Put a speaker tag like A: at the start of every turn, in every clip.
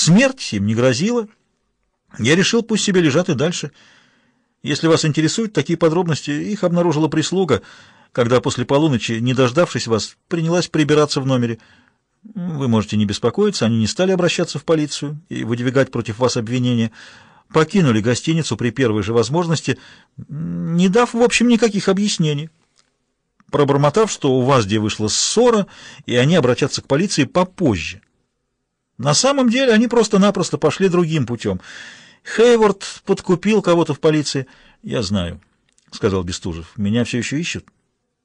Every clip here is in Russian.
A: Смерть им не грозила. Я решил, пусть себе лежат и дальше. Если вас интересуют такие подробности, их обнаружила прислуга, когда после полуночи, не дождавшись вас, принялась прибираться в номере. Вы можете не беспокоиться, они не стали обращаться в полицию и выдвигать против вас обвинения. Покинули гостиницу при первой же возможности, не дав, в общем, никаких объяснений. Пробормотав, что у вас где вышла ссора, и они обратятся к полиции попозже. На самом деле они просто-напросто пошли другим путем. Хейворд подкупил кого-то в полиции. Я знаю, — сказал Бестужев. Меня все еще ищут.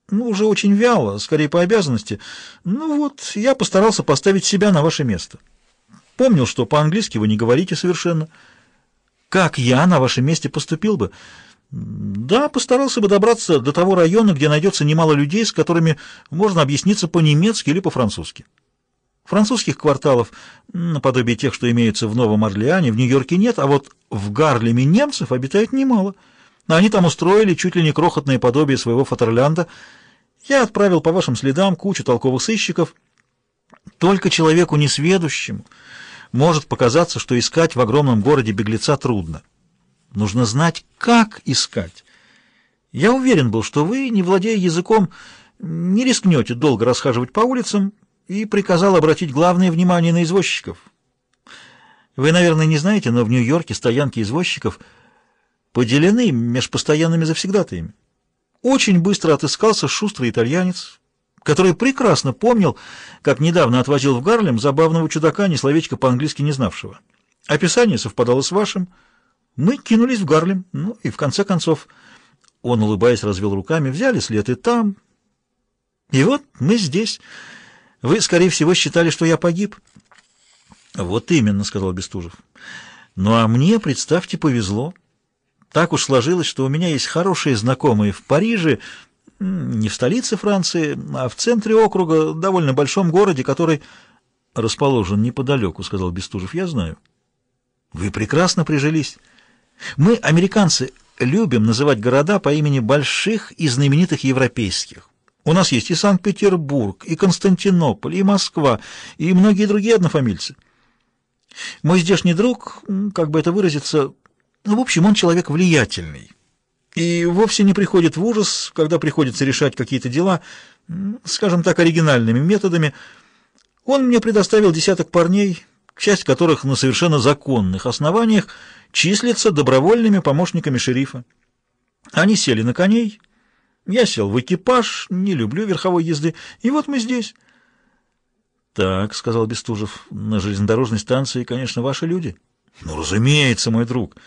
A: Ну, уже очень вяло, скорее по обязанности. Ну вот, я постарался поставить себя на ваше место. Помнил, что по-английски вы не говорите совершенно. Как я на вашем месте поступил бы? Да, постарался бы добраться до того района, где найдется немало людей, с которыми можно объясниться по-немецки или по-французски. Французских кварталов, наподобие тех, что имеются в Новом Орлеане, в Нью-Йорке нет, а вот в Гарлеме немцев обитает немало. Они там устроили чуть ли не крохотное подобие своего Фатерлянда. Я отправил по вашим следам кучу толковых сыщиков. Только человеку несведущему может показаться, что искать в огромном городе беглеца трудно. Нужно знать, как искать. Я уверен был, что вы, не владея языком, не рискнете долго расхаживать по улицам, и приказал обратить главное внимание на извозчиков. Вы, наверное, не знаете, но в Нью-Йорке стоянки извозчиков поделены меж постоянными завсегдатаями. Очень быстро отыскался шустрый итальянец, который прекрасно помнил, как недавно отвозил в Гарлем забавного чудака, ни словечко по-английски не знавшего. Описание совпадало с вашим. Мы кинулись в Гарлем, ну и в конце концов, он, улыбаясь, развел руками, взяли след и там. И вот мы здесь... Вы, скорее всего, считали, что я погиб. Вот именно, сказал Бестужев. Ну а мне, представьте, повезло. Так уж сложилось, что у меня есть хорошие знакомые в Париже, не в столице Франции, а в центре округа, довольно большом городе, который расположен неподалеку, сказал Бестужев. Я знаю. Вы прекрасно прижились. Мы, американцы, любим называть города по имени больших и знаменитых европейских. У нас есть и Санкт-Петербург, и Константинополь, и Москва, и многие другие однофамильцы. Мой здешний друг, как бы это выразиться, ну, в общем, он человек влиятельный. И вовсе не приходит в ужас, когда приходится решать какие-то дела, скажем так, оригинальными методами. Он мне предоставил десяток парней, часть которых на совершенно законных основаниях числятся добровольными помощниками шерифа. Они сели на коней я сел в экипаж, не люблю верховой езды, и вот мы здесь. — Так, — сказал Бестужев, — на железнодорожной станции, конечно, ваши люди. — Ну, разумеется, мой друг.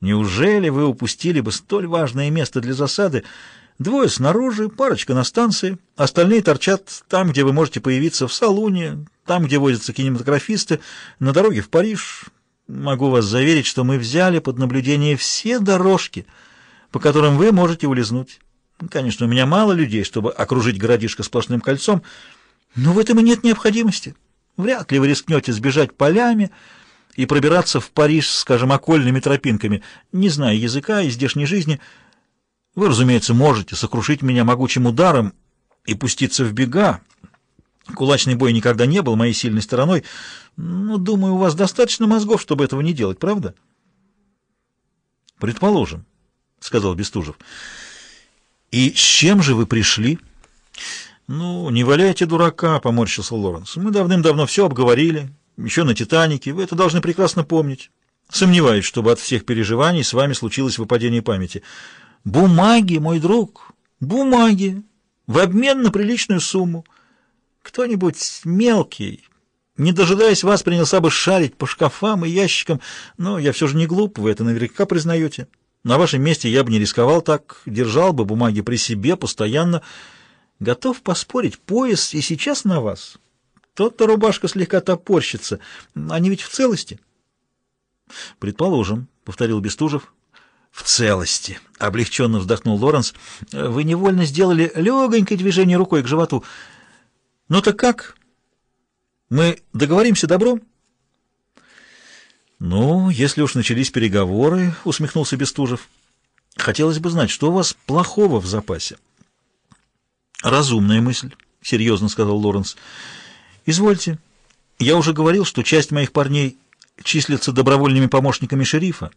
A: Неужели вы упустили бы столь важное место для засады? Двое снаружи, парочка на станции, остальные торчат там, где вы можете появиться в салуне, там, где возятся кинематографисты, на дороге в Париж. Могу вас заверить, что мы взяли под наблюдение все дорожки, по которым вы можете улизнуть. Конечно, у меня мало людей, чтобы окружить городишко сплошным кольцом, но в этом и нет необходимости. Вряд ли вы рискнете сбежать полями и пробираться в Париж, скажем, окольными тропинками, не зная языка и здешней жизни. Вы, разумеется, можете сокрушить меня могучим ударом и пуститься в бега. Кулачный бой никогда не был моей сильной стороной, но, думаю, у вас достаточно мозгов, чтобы этого не делать, правда? — Предположим, — сказал Бестужев. «И с чем же вы пришли?» «Ну, не валяйте дурака», — поморщился Лоренс. «Мы давным-давно все обговорили, еще на «Титанике», вы это должны прекрасно помнить. Сомневаюсь, чтобы от всех переживаний с вами случилось выпадение памяти. Бумаги, мой друг, бумаги, в обмен на приличную сумму. Кто-нибудь мелкий, не дожидаясь вас, принялся бы шарить по шкафам и ящикам, но я все же не глуп, вы это наверняка признаете». На вашем месте я бы не рисковал так, держал бы бумаги при себе постоянно. Готов поспорить, пояс и сейчас на вас. Тот-то рубашка слегка топорщится. Они ведь в целости? Предположим, — повторил Бестужев. В целости, — облегченно вздохнул Лоренс. Вы невольно сделали легонькое движение рукой к животу. Ну так как? Мы договоримся добром? — «Ну, если уж начались переговоры», — усмехнулся Бестужев, — «хотелось бы знать, что у вас плохого в запасе?» «Разумная мысль», — серьезно сказал Лоренс. «Извольте. Я уже говорил, что часть моих парней числятся добровольными помощниками шерифа.